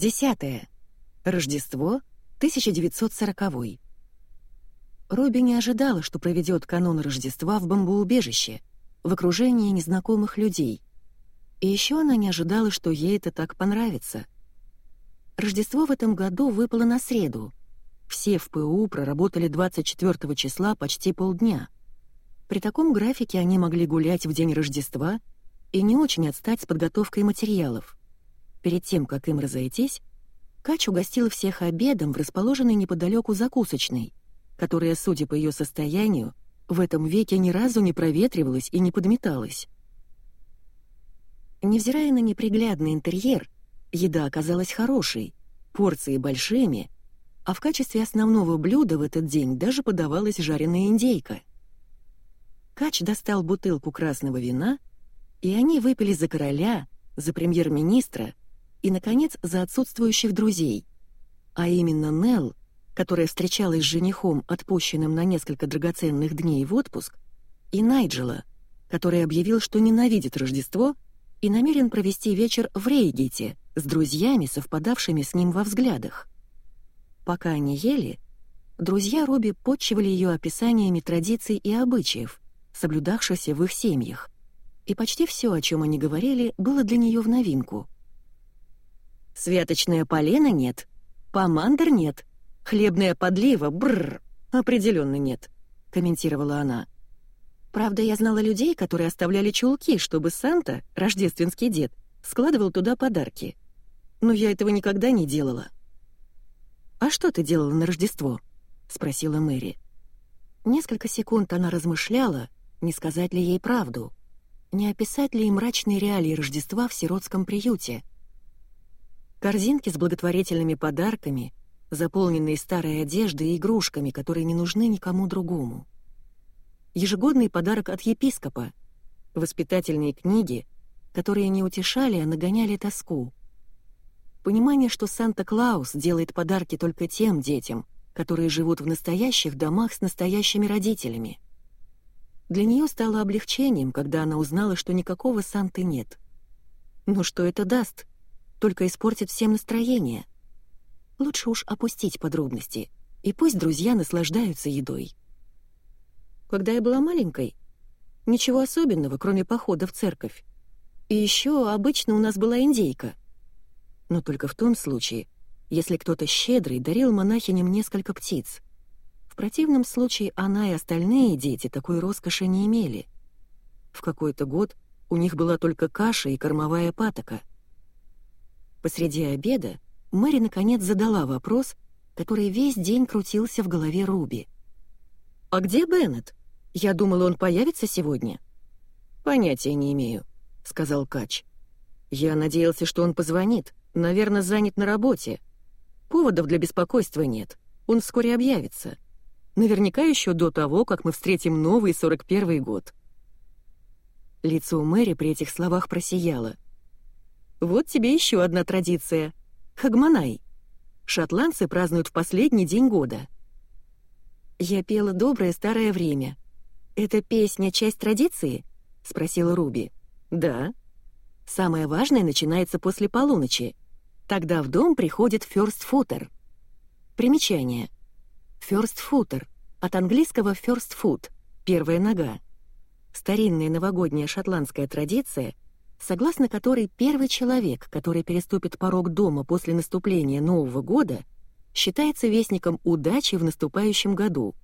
Десятое. Рождество, 1940 Робби не ожидала, что проведет канун Рождества в бомбоубежище, в окружении незнакомых людей. И еще она не ожидала, что ей это так понравится. Рождество в этом году выпало на среду. Все в ПУ проработали 24 числа почти полдня. При таком графике они могли гулять в день Рождества и не очень отстать с подготовкой материалов. Перед тем, как им разойтись, Кач угостила всех обедом в расположенной неподалеку закусочной, которая, судя по ее состоянию, в этом веке ни разу не проветривалась и не подметалась. Невзирая на неприглядный интерьер, еда оказалась хорошей, порции большими, а в качестве основного блюда в этот день даже подавалась жареная индейка. Кач достал бутылку красного вина, и они выпили за короля, за премьер-министра и, наконец, за отсутствующих друзей, а именно Нелл, которая встречалась с женихом, отпущенным на несколько драгоценных дней в отпуск, и Найджела, который объявил, что ненавидит Рождество и намерен провести вечер в Рейгете с друзьями, совпадавшими с ним во взглядах. Пока они ели, друзья Робби подчивали ее описаниями традиций и обычаев, соблюдавшихся в их семьях, и почти все, о чем они говорили, было для нее в новинку — Святочная полена нет, помандр нет, хлебная подлива, бррр, определенно нет», — комментировала она. «Правда, я знала людей, которые оставляли чулки, чтобы Санта, рождественский дед, складывал туда подарки. Но я этого никогда не делала». «А что ты делала на Рождество?» — спросила Мэри. Несколько секунд она размышляла, не сказать ли ей правду, не описать ли ей мрачные реалии Рождества в сиротском приюте — Корзинки с благотворительными подарками, заполненные старой одеждой и игрушками, которые не нужны никому другому. Ежегодный подарок от епископа, воспитательные книги, которые не утешали, а нагоняли тоску. Понимание, что Санта-Клаус делает подарки только тем детям, которые живут в настоящих домах с настоящими родителями. Для нее стало облегчением, когда она узнала, что никакого Санты нет. Но что это даст? Только испортит всем настроение. Лучше уж опустить подробности, и пусть друзья наслаждаются едой. Когда я была маленькой, ничего особенного, кроме похода в церковь. И еще обычно у нас была индейка. Но только в том случае, если кто-то щедрый дарил монахиням несколько птиц. В противном случае она и остальные дети такой роскоши не имели. В какой-то год у них была только каша и кормовая патока — Посреди обеда Мэри наконец задала вопрос, который весь день крутился в голове Руби. «А где Беннет? Я думала, он появится сегодня». «Понятия не имею», — сказал Кач. «Я надеялся, что он позвонит. Наверное, занят на работе. Поводов для беспокойства нет. Он вскоре объявится. Наверняка еще до того, как мы встретим новый 41 год». Лицо Мэри при этих словах просияло — вот тебе еще одна традиция — Хагманай. Шотландцы празднуют в последний день года. Я пела «Доброе старое время». «Это песня — часть традиции?» — спросила Руби. «Да». «Самое важное начинается после полуночи. Тогда в дом приходит footer». Примечание. Footer. От английского first foot — первая нога. Старинная новогодняя шотландская традиция — согласно которой первый человек, который переступит порог дома после наступления Нового года, считается вестником удачи в наступающем году.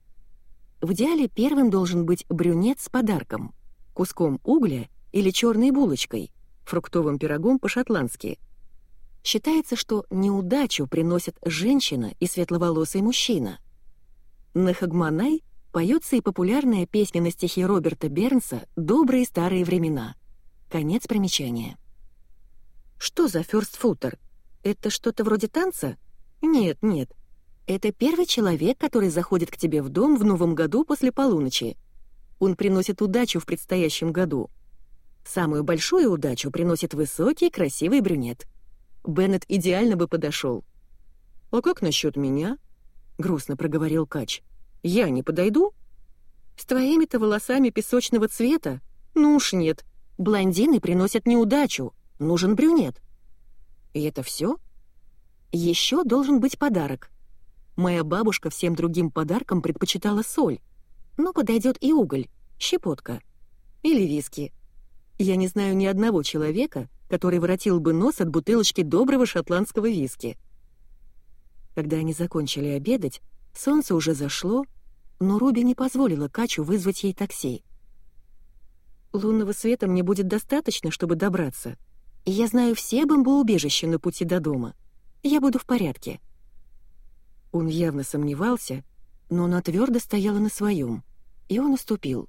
В идеале первым должен быть брюнет с подарком, куском угля или черной булочкой, фруктовым пирогом по-шотландски. Считается, что неудачу приносят женщина и светловолосый мужчина. На Хагманай поется и популярная песня на стихи Роберта Бернса «Добрые старые времена». Конец примечания. Что за ферстфутер? Это что-то вроде танца? Нет, нет. Это первый человек, который заходит к тебе в дом в новом году после полуночи. Он приносит удачу в предстоящем году. Самую большую удачу приносит высокий, красивый брюнет. Беннет идеально бы подошел. «А как насчет меня?» — грустно проговорил Кач. «Я не подойду?» «С твоими-то волосами песочного цвета? Ну уж нет, Блондины приносят неудачу. Нужен брюнет. И это все? Еще должен быть подарок. Моя бабушка всем другим подаркам предпочитала соль, но подойдет и уголь, щепотка или виски. Я не знаю ни одного человека, который воротил бы нос от бутылочки доброго шотландского виски. Когда они закончили обедать, солнце уже зашло, но Руби не позволила Качу вызвать ей такси. «Лунного света мне будет достаточно, чтобы добраться, я знаю все бомбоубежища на пути до дома. Я буду в порядке». Он явно сомневался, но она твердо стояла на своем, и он уступил.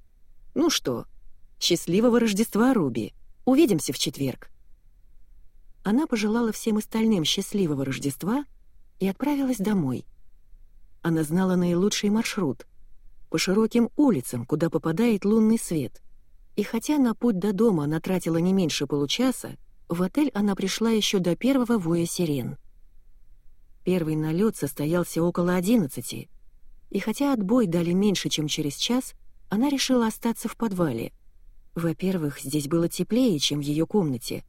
«Ну что, счастливого Рождества, Руби! Увидимся в четверг!» Она пожелала всем остальным счастливого Рождества и отправилась домой. Она знала наилучший маршрут — по широким улицам, куда попадает лунный свет. И хотя на путь до дома она тратила не меньше получаса, в отель она пришла еще до первого воя сирен. Первый налет состоялся около одиннадцати, и хотя отбой дали меньше, чем через час, она решила остаться в подвале. Во-первых, здесь было теплее, чем в ее комнате,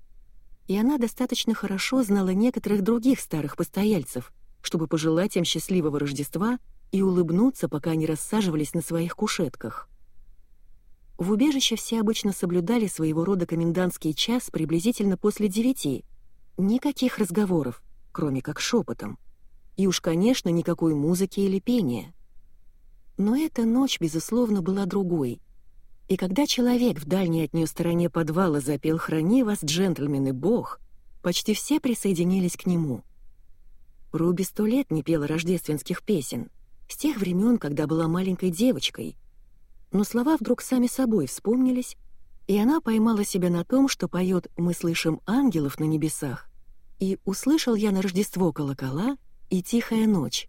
и она достаточно хорошо знала некоторых других старых постояльцев, чтобы пожелать им счастливого Рождества и улыбнуться, пока они рассаживались на своих кушетках. В убежище все обычно соблюдали своего рода комендантский час приблизительно после девяти. Никаких разговоров, кроме как шепотом. И уж, конечно, никакой музыки или пения. Но эта ночь, безусловно, была другой. И когда человек в дальней от нее стороне подвала запел «Храни вас, джентльмен и бог», почти все присоединились к нему. Руби сто лет не пела рождественских песен, с тех времен, когда была маленькой девочкой. Но слова вдруг сами собой вспомнились, и она поймала себя на том, что поет «Мы слышим ангелов на небесах», и «Услышал я на Рождество колокола» и «Тихая ночь».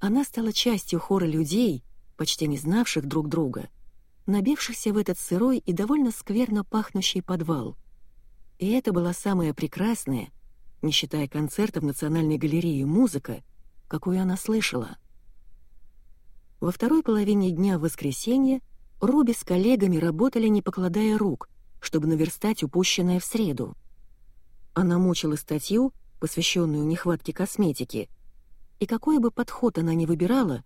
Она стала частью хора людей, почти не знавших друг друга, набившихся в этот сырой и довольно скверно пахнущий подвал. И это была самая прекрасная, не считая концерта в Национальной галерее музыка, какую она слышала. Во второй половине дня в воскресенье Руби с коллегами работали, не покладая рук, чтобы наверстать упущенное в среду. Она мучила статью, посвященную нехватке косметики — и какой бы подход она ни выбирала,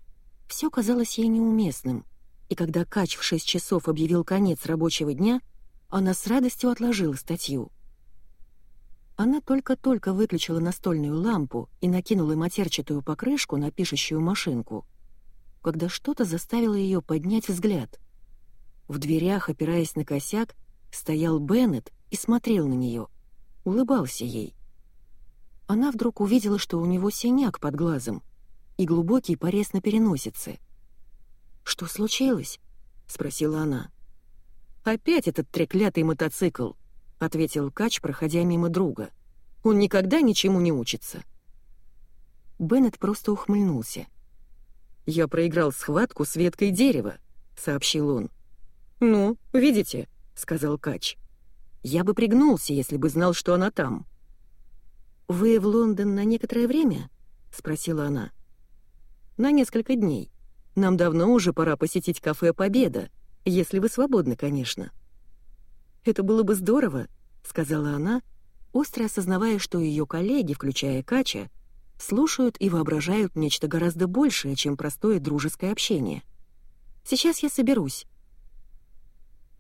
все казалось ей неуместным, и когда Кач в шесть часов объявил конец рабочего дня, она с радостью отложила статью. Она только-только выключила настольную лампу и накинула матерчатую покрышку на пишущую машинку, когда что-то заставило ее поднять взгляд. В дверях, опираясь на косяк, стоял Беннет и смотрел на нее, улыбался ей она вдруг увидела, что у него синяк под глазом и глубокий порез на переносице. «Что случилось?» — спросила она. «Опять этот треклятый мотоцикл», — ответил Кач, проходя мимо друга. «Он никогда ничему не учится». Беннет просто ухмыльнулся. «Я проиграл схватку с веткой дерева», — сообщил он. «Ну, видите», — сказал Кач. «Я бы пригнулся, если бы знал, что она там». «Вы в Лондон на некоторое время?» — спросила она. «На несколько дней. Нам давно уже пора посетить кафе «Победа», если вы свободны, конечно». «Это было бы здорово», — сказала она, остро осознавая, что ее коллеги, включая Кача, слушают и воображают нечто гораздо большее, чем простое дружеское общение. «Сейчас я соберусь».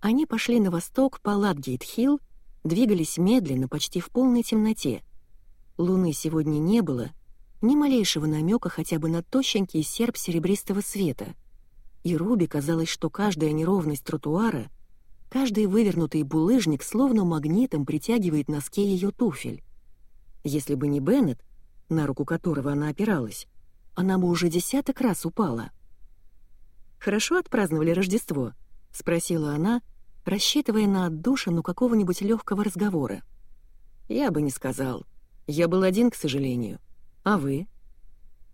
Они пошли на восток по Ладгейт-Хилл, двигались медленно, почти в полной темноте — Луны сегодня не было, ни малейшего намека хотя бы на тощенький серп серебристого света. И Руби казалось, что каждая неровность тротуара, каждый вывернутый булыжник словно магнитом притягивает носки ее туфель. Если бы не Беннет, на руку которого она опиралась, она бы уже десяток раз упала. «Хорошо отпраздновали Рождество?» — спросила она, рассчитывая на отдушину какого-нибудь легкого разговора. «Я бы не сказал», я был один, к сожалению. А вы?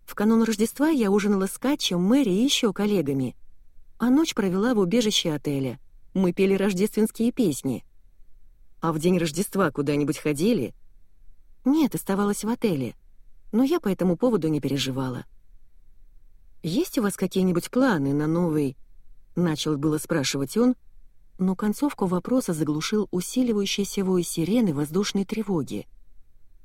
В канун Рождества я ужинала с Катчем, Мэри и еще коллегами. А ночь провела в убежище отеля. Мы пели рождественские песни. А в день Рождества куда-нибудь ходили? Нет, оставалась в отеле. Но я по этому поводу не переживала. «Есть у вас какие-нибудь планы на новый...» Начал было спрашивать он, но концовку вопроса заглушил усиливающийся вой сирены воздушной тревоги.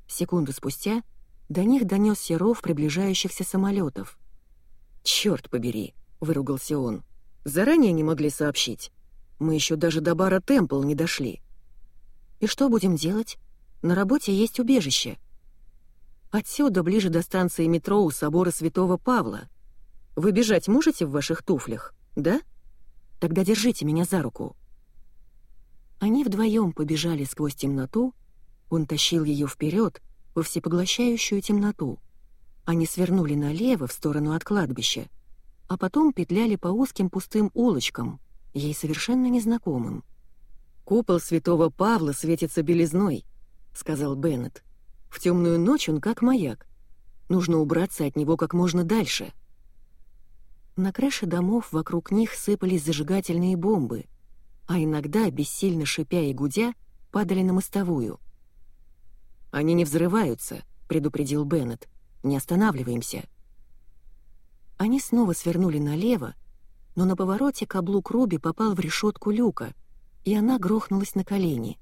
Секунду спустя До них донесся ров приближающихся самолетов. «Черт побери!» — выругался он. «Заранее не могли сообщить. Мы еще даже до бара Темпл не дошли». «И что будем делать? На работе есть убежище». «Отсюда, ближе до станции метро у собора Святого Павла. Вы бежать можете в ваших туфлях, да? Тогда держите меня за руку». Они вдвоем побежали сквозь темноту, он тащил ее вперед во всепоглощающую темноту. Они свернули налево в сторону от кладбища, а потом петляли по узким пустым улочкам, ей совершенно незнакомым. «Купол святого Павла светится белизной», — сказал Беннет. «В темную ночь он как маяк. Нужно убраться от него как можно дальше». На крыше домов вокруг них сыпались зажигательные бомбы — а иногда, бессильно шипя и гудя, падали на мостовую. «Они не взрываются», — предупредил Беннет. «Не останавливаемся». Они снова свернули налево, но на повороте каблук Руби попал в решетку люка, и она грохнулась на колени.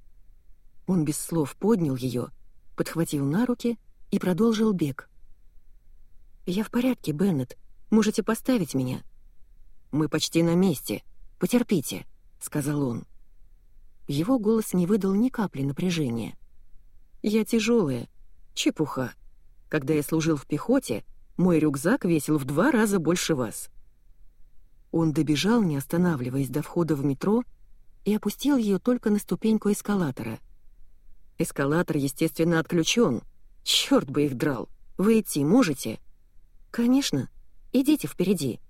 Он без слов поднял ее, подхватил на руки и продолжил бег. «Я в порядке, Беннет. Можете поставить меня?» «Мы почти на месте. Потерпите», — сказал он. Его голос не выдал ни капли напряжения. «Я тяжелая. Чепуха. Когда я служил в пехоте, мой рюкзак весил в два раза больше вас». Он добежал, не останавливаясь до входа в метро, и опустил ее только на ступеньку эскалатора. Эскалатор, естественно, отключен. Черт бы их драл. Вы идти можете? Конечно. Идите впереди.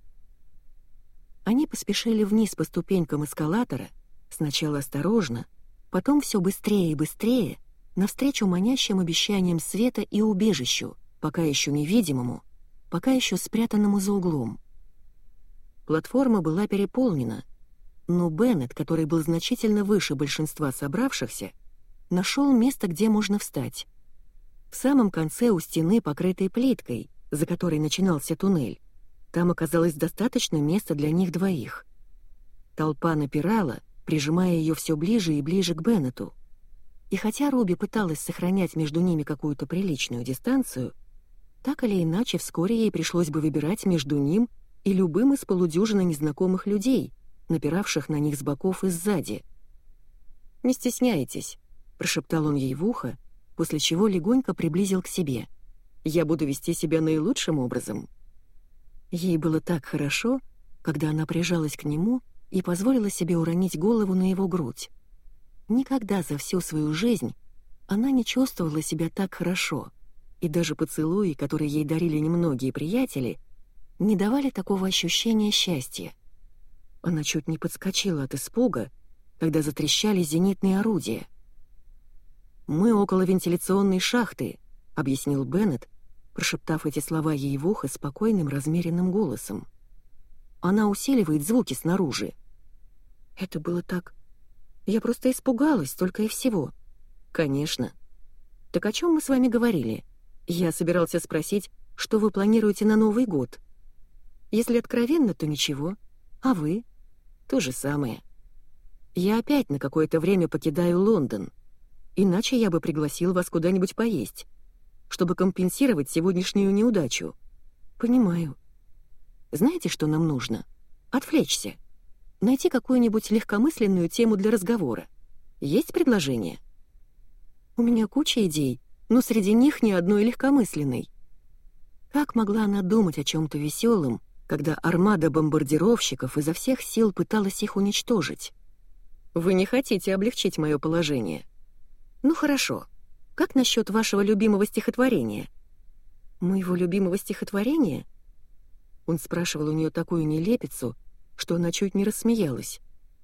Они поспешили вниз по ступенькам эскалатора, сначала осторожно, потом все быстрее и быстрее, навстречу манящим обещаниям света и убежищу, пока еще невидимому, пока еще спрятанному за углом. Платформа была переполнена, но Беннет, который был значительно выше большинства собравшихся, нашел место, где можно встать. В самом конце у стены, покрытой плиткой, за которой начинался туннель, там оказалось достаточно места для них двоих. Толпа напирала, прижимая ее все ближе и ближе к Беннету. И хотя Руби пыталась сохранять между ними какую-то приличную дистанцию, так или иначе вскоре ей пришлось бы выбирать между ним и любым из полудюжины незнакомых людей, напиравших на них с боков и сзади. «Не стесняйтесь», — прошептал он ей в ухо, после чего легонько приблизил к себе. «Я буду вести себя наилучшим образом». Ей было так хорошо, когда она прижалась к нему и позволила себе уронить голову на его грудь. Никогда за всю свою жизнь она не чувствовала себя так хорошо, и даже поцелуи, которые ей дарили немногие приятели, не давали такого ощущения счастья. Она чуть не подскочила от испуга, когда затрещали зенитные орудия. «Мы около вентиляционной шахты», — объяснил Беннет, прошептав эти слова ей в ухо спокойным, размеренным голосом. Она усиливает звуки снаружи. Это было так... Я просто испугалась, только и всего. Конечно. Так о чем мы с вами говорили? Я собирался спросить, что вы планируете на Новый год. Если откровенно, то ничего. А вы? То же самое. Я опять на какое-то время покидаю Лондон. Иначе я бы пригласил вас куда-нибудь поесть чтобы компенсировать сегодняшнюю неудачу. Понимаю. Знаете, что нам нужно? Отвлечься. Найти какую-нибудь легкомысленную тему для разговора. Есть предложение? У меня куча идей, но среди них ни одной легкомысленной. Как могла она думать о чем-то веселом, когда армада бомбардировщиков изо всех сил пыталась их уничтожить? Вы не хотите облегчить мое положение. Ну хорошо. Как насчет вашего любимого стихотворения?» «Моего любимого стихотворения?» Он спрашивал у нее такую нелепицу, что она чуть не рассмеялась.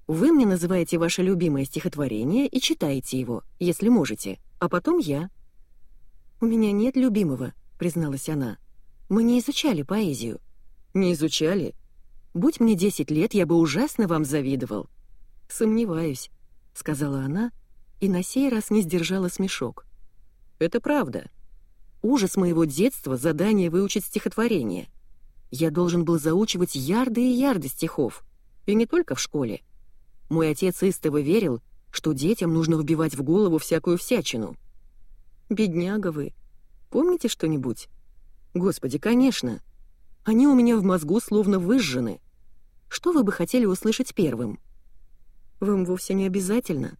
«Вы мне называете ваше любимое стихотворение и читаете его, если можете, а потом я». «У меня нет любимого», — призналась она. «Мы не изучали поэзию». «Не изучали? Будь мне десять лет, я бы ужасно вам завидовал». «Сомневаюсь», — сказала она, и на сей раз не сдержала смешок. Это правда. Ужас моего детства — задание выучить стихотворение. Я должен был заучивать ярды и ярды стихов. И не только в школе. Мой отец истово верил, что детям нужно вбивать в голову всякую всячину. Бедняга вы. Помните что-нибудь? Господи, конечно. Они у меня в мозгу словно выжжены. Что вы бы хотели услышать первым? Вам вовсе не обязательно.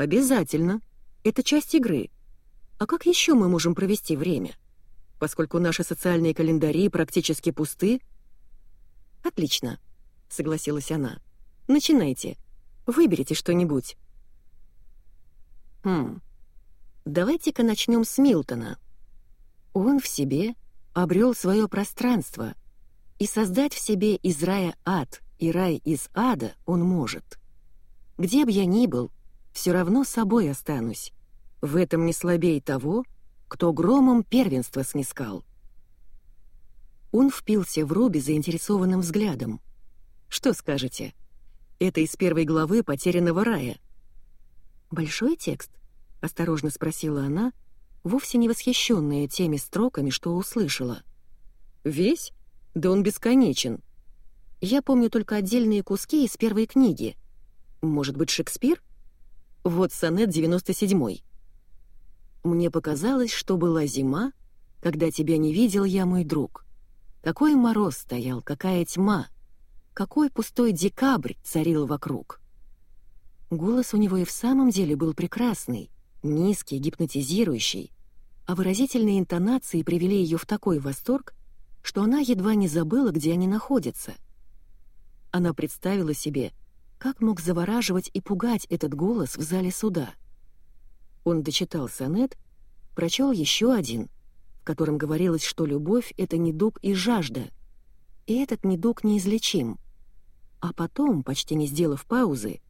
Обязательно. Это часть игры. А как еще мы можем провести время? Поскольку наши социальные календари практически пусты... Отлично, согласилась она. Начинайте. Выберите что-нибудь. Хм. Давайте-ка начнем с Милтона. Он в себе обрел свое пространство, и создать в себе из рая ад и рай из ада он может. Где б я ни был, все равно собой останусь. В этом не слабей того, кто громом первенство снискал. Он впился в Руби заинтересованным взглядом. «Что скажете? Это из первой главы «Потерянного рая». «Большой текст?» — осторожно спросила она, вовсе не восхищенная теми строками, что услышала. «Весь? Да он бесконечен. Я помню только отдельные куски из первой книги. Может быть, Шекспир? Вот сонет 97-й. Мне показалось, что была зима, когда тебя не видел я, мой друг. Какой мороз стоял, какая тьма, какой пустой декабрь царил вокруг. Голос у него и в самом деле был прекрасный, низкий, гипнотизирующий, а выразительные интонации привели ее в такой восторг, что она едва не забыла, где они находятся. Она представила себе, как мог завораживать и пугать этот голос в зале суда. Он дочитал сонет, прочел еще один, в котором говорилось, что любовь — это недуг и жажда, и этот недуг неизлечим. А потом, почти не сделав паузы,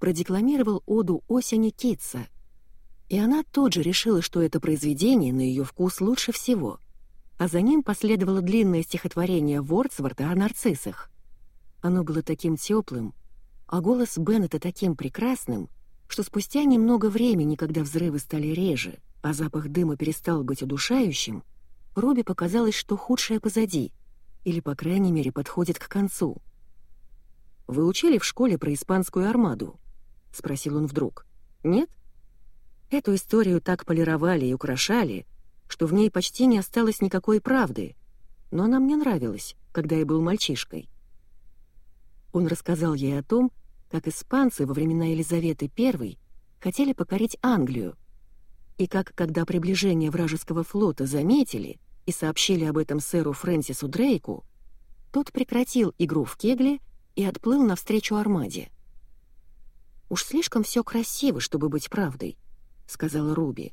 продекламировал оду осени Китса — и она тут же решила, что это произведение на ее вкус лучше всего. А за ним последовало длинное стихотворение Вордсворта о нарциссах. Оно было таким теплым, а голос Беннета таким прекрасным, что спустя немного времени, когда взрывы стали реже, а запах дыма перестал быть удушающим, Робби показалось, что худшее позади, или, по крайней мере, подходит к концу. «Вы учили в школе про испанскую армаду?» — спросил он вдруг. «Нет?» Эту историю так полировали и украшали, что в ней почти не осталось никакой правды, но она мне нравилась, когда я был мальчишкой. Он рассказал ей о том, как испанцы во времена Елизаветы I хотели покорить Англию, и как, когда приближение вражеского флота заметили и сообщили об этом сэру Фрэнсису Дрейку, тот прекратил игру в кегли и отплыл навстречу армаде. Уж слишком все красиво, чтобы быть правдой. — сказала Руби.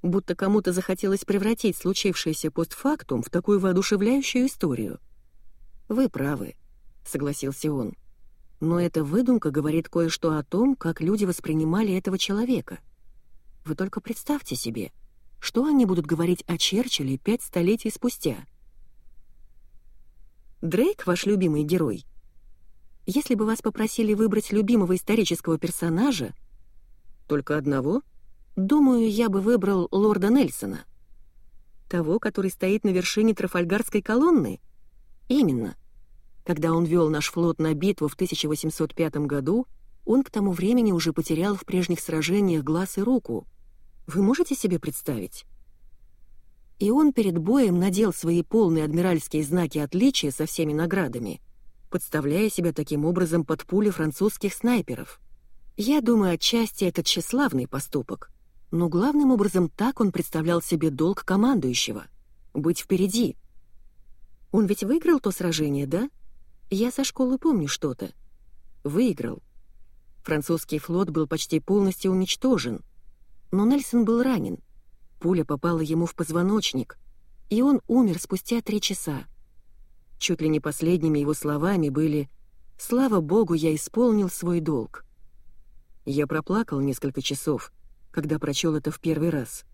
Будто кому-то захотелось превратить случившееся постфактум в такую воодушевляющую историю. «Вы правы», — согласился он. «Но эта выдумка говорит кое-что о том, как люди воспринимали этого человека. Вы только представьте себе, что они будут говорить о Черчилле пять столетий спустя». Дрейк — ваш любимый герой. Если бы вас попросили выбрать любимого исторического персонажа... Только одного — Думаю, я бы выбрал лорда Нельсона. Того, который стоит на вершине Трафальгарской колонны? Именно. Когда он вел наш флот на битву в 1805 году, он к тому времени уже потерял в прежних сражениях глаз и руку. Вы можете себе представить? И он перед боем надел свои полные адмиральские знаки отличия со всеми наградами, подставляя себя таким образом под пули французских снайперов. Я думаю, отчасти это тщеславный поступок — но главным образом так он представлял себе долг командующего — быть впереди. Он ведь выиграл то сражение, да? Я со школы помню что-то. Выиграл. Французский флот был почти полностью уничтожен. Но Нельсон был ранен. Пуля попала ему в позвоночник, и он умер спустя три часа. Чуть ли не последними его словами были «Слава Богу, я исполнил свой долг». Я проплакал несколько часов — когда прочел это в первый раз.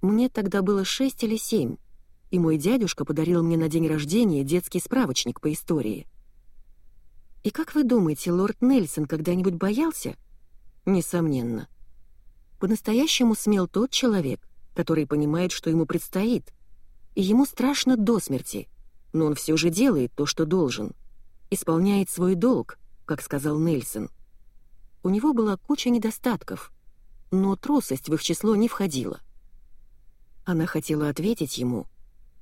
Мне тогда было шесть или семь, и мой дядюшка подарил мне на день рождения детский справочник по истории. И как вы думаете, лорд Нельсон когда-нибудь боялся? Несомненно. По-настоящему смел тот человек, который понимает, что ему предстоит, и ему страшно до смерти, но он все же делает то, что должен, исполняет свой долг, как сказал Нельсон. У него была куча недостатков — но трусость в их число не входила. Она хотела ответить ему,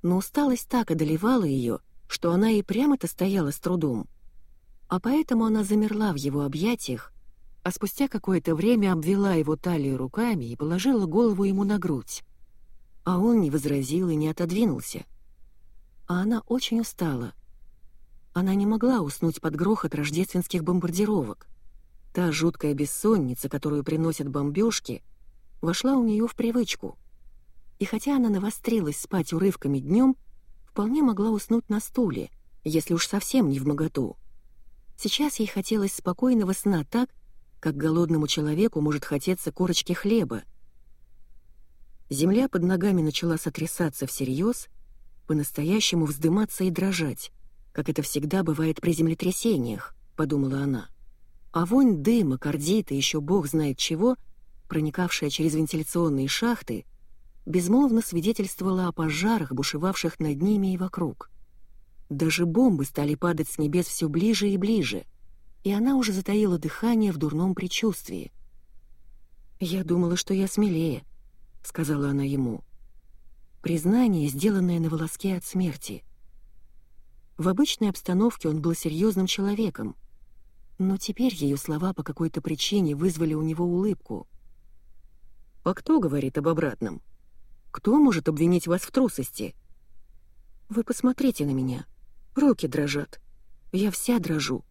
но усталость так одолевала ее, что она и прямо-то стояла с трудом. А поэтому она замерла в его объятиях, а спустя какое-то время обвела его талию руками и положила голову ему на грудь. А он не возразил и не отодвинулся. А она очень устала. Она не могла уснуть под грохот рождественских бомбардировок. Та жуткая бессонница, которую приносят бомбежки, вошла у нее в привычку. И хотя она навострилась спать урывками днем, вполне могла уснуть на стуле, если уж совсем не в моготу. Сейчас ей хотелось спокойного сна так, как голодному человеку может хотеться корочки хлеба. Земля под ногами начала сотрясаться всерьез, по-настоящему вздыматься и дрожать, как это всегда бывает при землетрясениях, подумала она. А вонь дыма, кардита, еще бог знает чего, проникавшая через вентиляционные шахты, безмолвно свидетельствовала о пожарах, бушевавших над ними и вокруг. Даже бомбы стали падать с небес все ближе и ближе — и она уже затаила дыхание в дурном предчувствии. «Я думала, что я смелее», — сказала она ему. Признание, сделанное на волоске от смерти. В обычной обстановке он был серьезным человеком, но теперь ее слова по какой-то причине вызвали у него улыбку. «А кто говорит об обратном? Кто может обвинить вас в трусости?» «Вы посмотрите на меня. Руки дрожат. Я вся дрожу.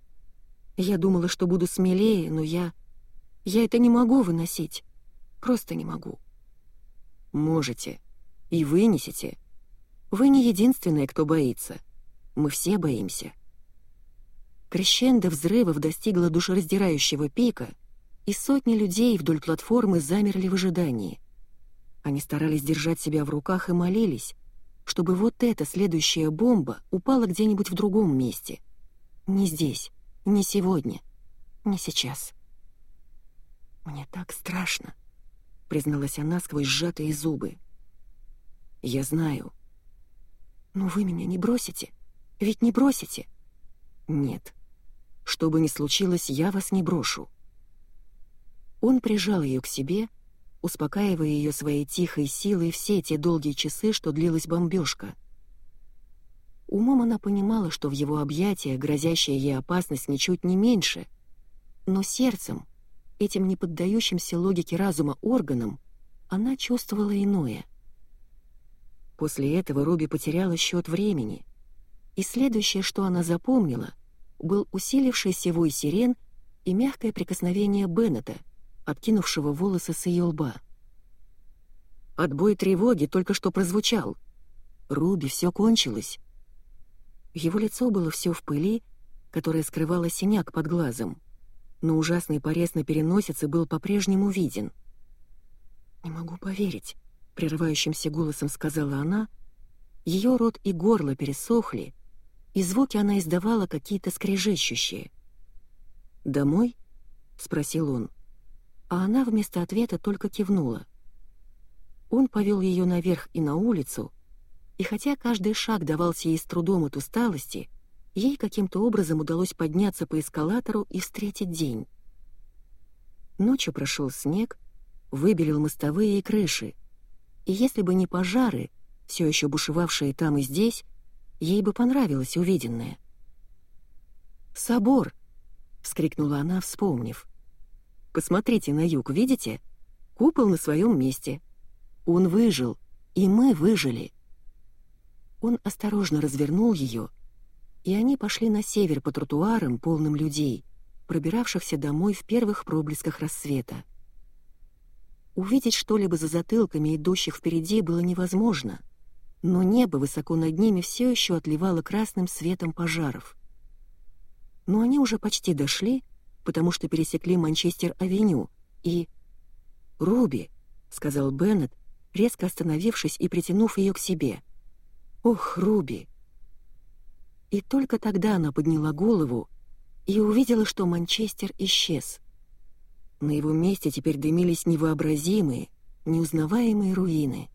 Я думала, что буду смелее, но я... Я это не могу выносить. Просто не могу. Можете. И вынесете. Вы не единственная, кто боится. Мы все боимся. Крещендо взрывов достигла душераздирающего пика, и сотни людей вдоль платформы замерли в ожидании. Они старались держать себя в руках и молились, чтобы вот эта следующая бомба упала где-нибудь в другом месте. Не здесь, не сегодня, не сейчас. «Мне так страшно», — призналась она сквозь сжатые зубы. «Я знаю». «Но вы меня не бросите? Ведь не бросите?» «Нет. Что бы ни случилось, я вас не брошу». Он прижал ее к себе, успокаивая ее своей тихой силой все те долгие часы, что длилась бомбежка — Умом она понимала, что в его объятия грозящая ей опасность ничуть не меньше, но сердцем, этим не поддающимся логике разума органом, она чувствовала иное. После этого Руби потеряла счет времени, и следующее, что она запомнила, был усилившийся вой сирен и мягкое прикосновение Беннета, откинувшего волосы с ее лба. Отбой тревоги только что прозвучал. Руби, все кончилось. Его лицо было все в пыли, которая скрывала синяк под глазом, но ужасный порез на переносице был по-прежнему виден. «Не могу поверить», — прерывающимся голосом сказала она. Ее рот и горло пересохли, и звуки она издавала какие-то скрежещущие. «Домой?» — спросил он. А она вместо ответа только кивнула. Он повел ее наверх и на улицу, и хотя каждый шаг давался ей с трудом от усталости, ей каким-то образом удалось подняться по эскалатору и встретить день. Ночью прошел снег, выбелил мостовые и крыши, и если бы не пожары, все еще бушевавшие там и здесь, ей бы понравилось увиденное. «Собор!» — вскрикнула она, вспомнив. «Посмотрите на юг, видите? Купол на своем месте. Он выжил, и мы выжили». Он осторожно развернул ее, и они пошли на север по тротуарам, полным людей, пробиравшихся домой в первых проблесках рассвета. Увидеть что-либо за затылками идущих впереди было невозможно, но небо высоко над ними все еще отливало красным светом пожаров. Но они уже почти дошли, потому что пересекли Манчестер-авеню, и... «Руби», — сказал Беннет, резко остановившись и притянув ее к себе — «Ох, Руби!» И только тогда она подняла голову и увидела, что Манчестер исчез. На его месте теперь дымились невообразимые, неузнаваемые руины —